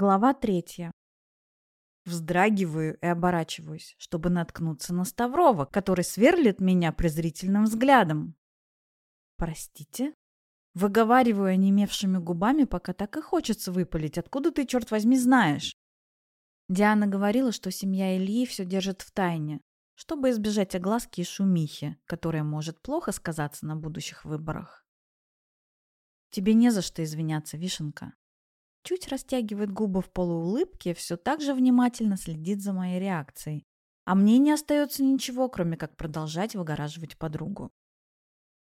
Глава третья. Вздрагиваю и оборачиваюсь, чтобы наткнуться на Ставрова, который сверлит меня презрительным взглядом. «Простите?» Выговариваю онемевшими губами, пока так и хочется выпалить. «Откуда ты, черт возьми, знаешь?» Диана говорила, что семья Ильи все держит в тайне, чтобы избежать огласки и шумихи, которая может плохо сказаться на будущих выборах. «Тебе не за что извиняться, Вишенка», чуть растягивает губы в полуулыбке, все так же внимательно следит за моей реакцией. А мне не остается ничего, кроме как продолжать выгораживать подругу.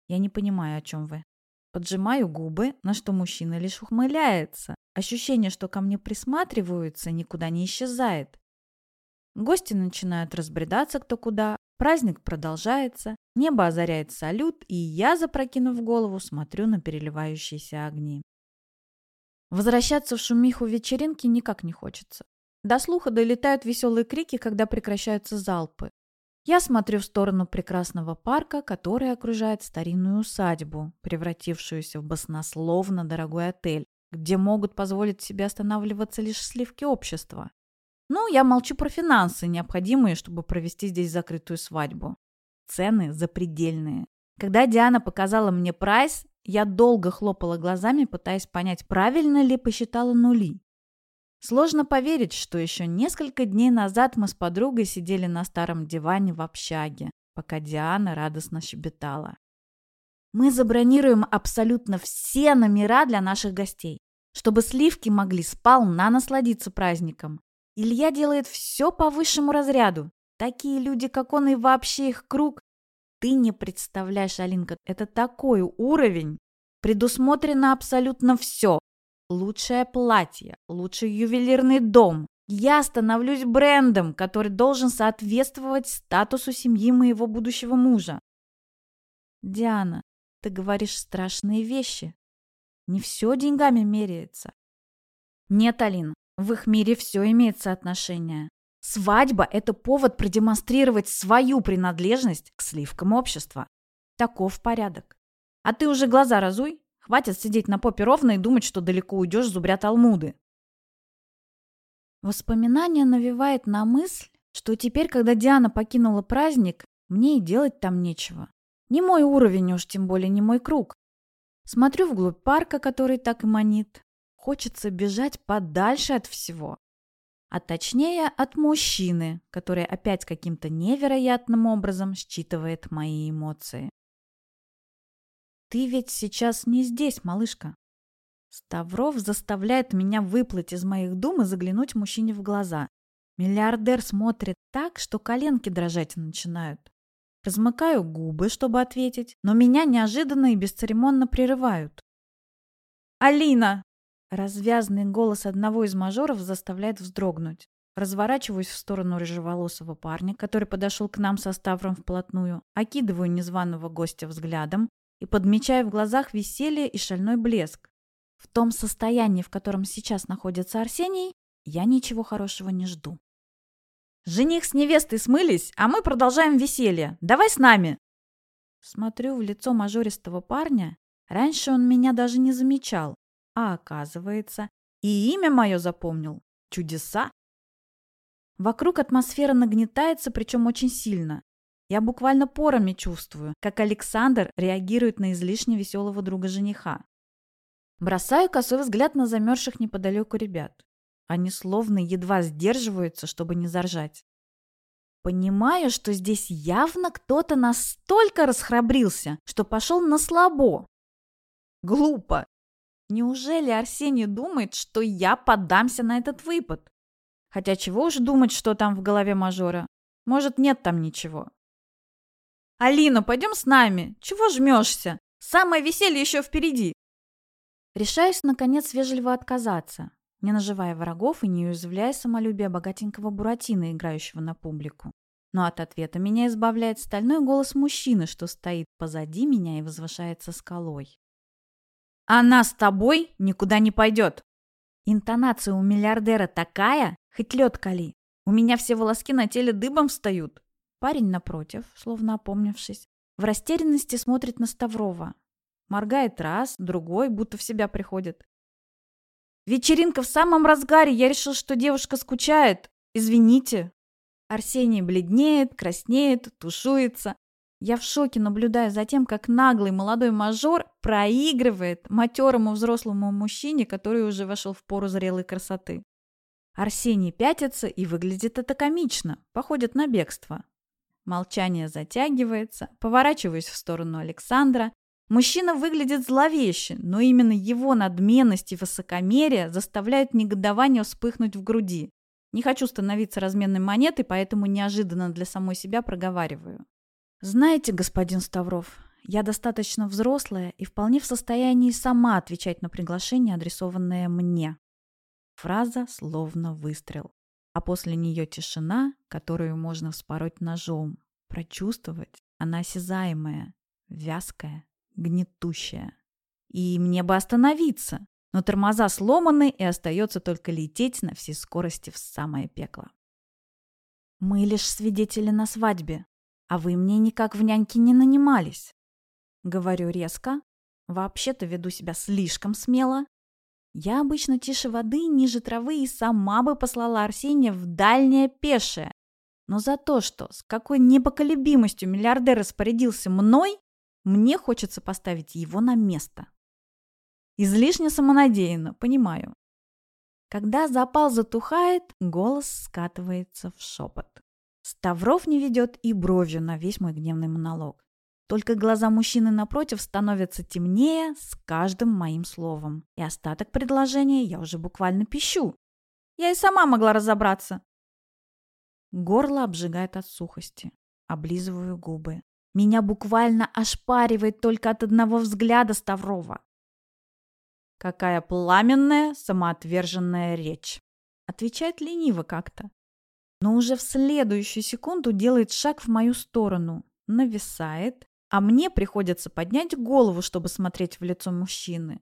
Я не понимаю, о чем вы. Поджимаю губы, на что мужчина лишь ухмыляется. Ощущение, что ко мне присматриваются, никуда не исчезает. Гости начинают разбредаться кто куда, праздник продолжается, небо озаряет салют, и я, запрокинув голову, смотрю на переливающиеся огни. Возвращаться в шумиху вечеринки никак не хочется. До слуха долетают веселые крики, когда прекращаются залпы. Я смотрю в сторону прекрасного парка, который окружает старинную усадьбу, превратившуюся в баснословно дорогой отель, где могут позволить себе останавливаться лишь сливки общества. Ну, я молчу про финансы, необходимые, чтобы провести здесь закрытую свадьбу. Цены запредельные. Когда Диана показала мне прайс, я долго хлопала глазами, пытаясь понять, правильно ли посчитала нули. Сложно поверить, что еще несколько дней назад мы с подругой сидели на старом диване в общаге, пока Диана радостно щебетала. Мы забронируем абсолютно все номера для наших гостей, чтобы сливки могли сполна насладиться праздником. Илья делает все по высшему разряду. Такие люди, как он, и вообще их круг ты не представляешь, Алинка, это такой уровень. Предусмотрено абсолютно все. Лучшее платье, лучший ювелирный дом. Я становлюсь брендом, который должен соответствовать статусу семьи моего будущего мужа. Диана, ты говоришь страшные вещи. Не все деньгами меряется. Нет, Алина, в их мире все имеет соотношение. Свадьба – это повод продемонстрировать свою принадлежность к сливкам общества. Таков порядок. А ты уже глаза разуй. Хватит сидеть на попе ровно и думать, что далеко уйдешь, зубря Талмуды. Воспоминание навевает на мысль, что теперь, когда Диана покинула праздник, мне и делать там нечего. Не мой уровень, уж тем более не мой круг. Смотрю вглубь парка, который так и манит. Хочется бежать подальше от всего а точнее от мужчины, который опять каким-то невероятным образом считывает мои эмоции. «Ты ведь сейчас не здесь, малышка». Ставров заставляет меня выплыть из моих дум и заглянуть мужчине в глаза. Миллиардер смотрит так, что коленки дрожать начинают. Размыкаю губы, чтобы ответить, но меня неожиданно и бесцеремонно прерывают. «Алина!» Развязный голос одного из мажоров заставляет вздрогнуть. Разворачиваюсь в сторону рыжеволосого парня, который подошел к нам со Ставром вплотную, окидываю незваного гостя взглядом и подмечаю в глазах веселье и шальной блеск. В том состоянии, в котором сейчас находится Арсений, я ничего хорошего не жду. «Жених с невестой смылись, а мы продолжаем веселье. Давай с нами!» Смотрю в лицо мажористого парня. Раньше он меня даже не замечал, а оказывается, и имя мое запомнил. Чудеса. Вокруг атмосфера нагнетается, причем очень сильно. Я буквально порами чувствую, как Александр реагирует на излишне веселого друга жениха. Бросаю косой взгляд на замерзших неподалеку ребят. Они словно едва сдерживаются, чтобы не заржать. Понимаю, что здесь явно кто-то настолько расхрабрился, что пошел на слабо. Глупо. Неужели Арсений думает, что я поддамся на этот выпад? Хотя чего уж думать, что там в голове мажора? Может, нет там ничего. «Алина, пойдем с нами. Чего жмешься? Самое веселье еще впереди!» Решаюсь, наконец, вежливо отказаться, не наживая врагов и не уязвляя самолюбие богатенького Буратино, играющего на публику. Но от ответа меня избавляет стальной голос мужчины, что стоит позади меня и возвышается скалой. Она с тобой никуда не пойдет. Интонация у миллиардера такая, хоть лед кали. У меня все волоски на теле дыбом встают. Парень напротив, словно опомнившись, в растерянности смотрит на Ставрова. Моргает раз, другой, будто в себя приходит. Вечеринка в самом разгаре. Я решил, что девушка скучает. Извините. Арсений бледнеет, краснеет, тушуется. Я в шоке наблюдаю за тем, как наглый молодой мажор проигрывает матерому взрослому мужчине, который уже вошел в пору зрелой красоты. Арсений пятится и выглядит это комично, походит на бегство. Молчание затягивается, поворачиваюсь в сторону Александра. Мужчина выглядит зловеще, но именно его надменность и высокомерие заставляют негодование вспыхнуть в груди. Не хочу становиться разменной монетой, поэтому неожиданно для самой себя проговариваю. Знаете, господин Ставров, я достаточно взрослая и вполне в состоянии сама отвечать на приглашение, адресованное мне. Фраза словно выстрел. А после нее тишина, которую можно вспороть ножом, прочувствовать, она осязаемая, вязкая, гнетущая. И мне бы остановиться, но тормоза сломаны, и остается только лететь на всей скорости в самое пекло. Мы лишь свидетели на свадьбе, а вы мне никак в няньки не нанимались. Говорю резко, вообще-то веду себя слишком смело, я обычно тише воды, ниже травы и сама бы послала Арсения в дальнее пешее. Но за то, что с какой непоколебимостью миллиардер распорядился мной, мне хочется поставить его на место. Излишне самонадеянно, понимаю. Когда запал затухает, голос скатывается в шепот. Ставров не ведет и бровью на весь мой гневный монолог. Только глаза мужчины напротив становятся темнее с каждым моим словом. И остаток предложения я уже буквально пищу. Я и сама могла разобраться. Горло обжигает от сухости. Облизываю губы. Меня буквально ошпаривает только от одного взгляда Ставрова. Какая пламенная, самоотверженная речь. Отвечает лениво как-то. Но уже в следующую секунду делает шаг в мою сторону. Нависает, а мне приходится поднять голову, чтобы смотреть в лицо мужчины.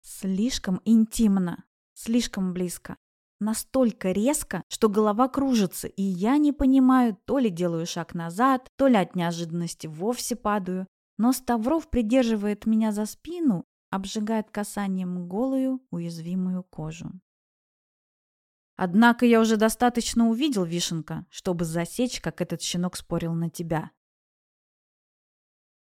Слишком интимно, слишком близко. Настолько резко, что голова кружится, и я не понимаю, то ли делаю шаг назад, то ли от неожиданности вовсе падаю. Но Ставров придерживает меня за спину, обжигает касанием голую, уязвимую кожу. Однако я уже достаточно увидел, Вишенка, чтобы засечь, как этот щенок спорил на тебя.